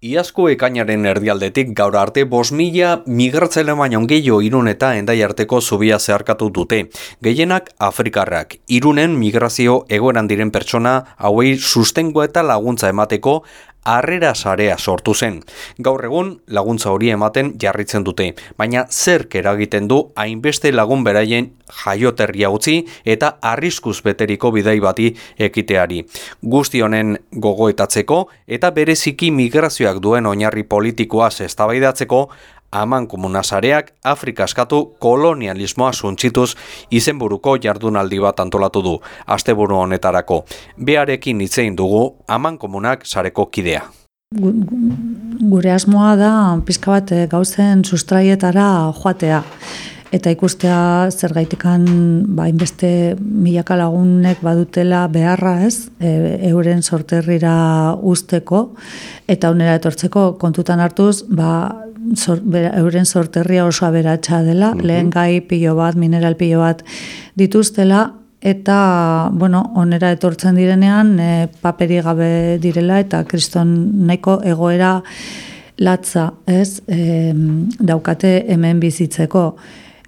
Iazko ekainaren erdialdetik gaur arte bos mila migratzele baino gehiago irun eta endai arteko zubia zeharkatu dute. Gehienak Afrikarrak, irunen migrazio egoeran diren pertsona hauei sustengo eta laguntza emateko harrera sarea sortu zen. Gaur egun laguntza hori ematen jarritzen dute, baina zerk eragiten du hainbeste lagun beraien jaioterria utzi eta arriskuz beteriko bidai bati ekiteari. Guzti honen gogoetatzeko eta bereziki migrazioak duen oinarri politikoa eztabaidatzeko Aman komunasareak Afrika askatu kolonialismoa suntzituz izenburuko jardunaldi bat antolatu du, asteburu honetarako. Bearekin hitzein dugu Aman komunak sareko kidea. Gure asmoa da pizka bat eh, gauzen sustraietara joatea eta ikustea zer gaitikan ba, inbeste milaka lagunek badutela beharra ez, e, euren sorterrira usteko, eta unera etortzeko kontutan hartuz, ba, euren sorterria oso aberatsa dela, mm lehen gai pilo bat, mineral pilo bat dituztela, eta, bueno, onera etortzen direnean, e, paperi gabe direla, eta kriston nahiko egoera latza, ez, e, daukate hemen bizitzeko.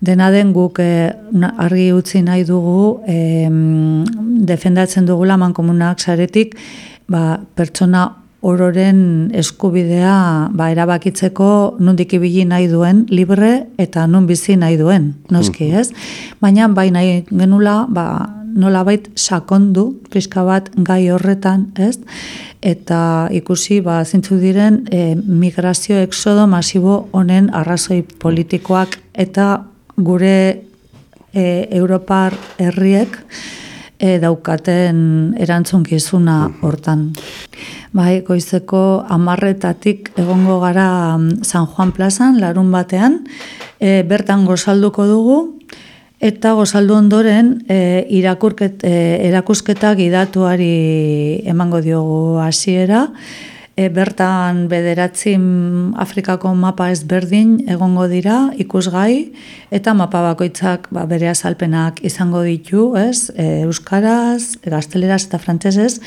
Dena den guk e, argi utzi nahi dugu, e, defendatzen dugula mankomunak saretik, ba, pertsona ororen eskubidea ba, erabakitzeko nundik ibili nahi duen libre eta nun bizi nahi duen, noski, ez? Baina bai nahi genula, ba, nolabait sakondu pixka bat gai horretan, ez? Eta ikusi ba zintzu diren e, migrazio exodo masibo honen arrazoi politikoak eta gure e, Europar herriek e, daukaten erantzunkizuna hortan. Bai, goizeko amarretatik egongo gara mm, San Juan plazan, larun batean, e, bertan gozalduko dugu, eta gozaldu ondoren e, irakurket, e, erakusketa gidatuari emango diogu hasiera, E, bertan bederatzi Afrikako mapa ezberdin egongo dira ikusgai eta mapa bakoitzak ba, bere azalpenak izango ditu, ez? E, euskaraz, gazteleraz eta frantsesez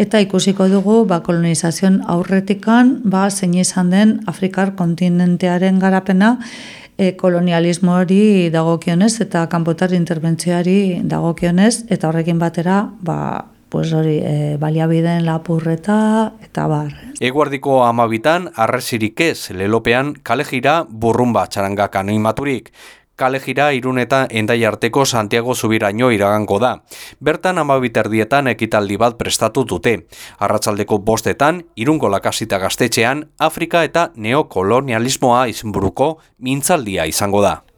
eta ikusiko dugu ba, kolonizazion aurretikan ba, zein izan den Afrikar kontinentearen garapena e, kolonialismo hori dagokionez eta kanpotar interbentzioari dagokionez eta horrekin batera ba, pues hori, e, baliabideen lapurreta eta bar. Eguardiko amabitan, arresirik ez, lelopean, kalejira burrumba txarangak animaturik. Kalejira irun eta endai arteko Santiago Zubiraino iragango da. Bertan amabiterdietan ekitaldi bat prestatu dute. Arratzaldeko bostetan, irungo lakasita gaztetxean, Afrika eta neokolonialismoa izenburuko mintzaldia izango da.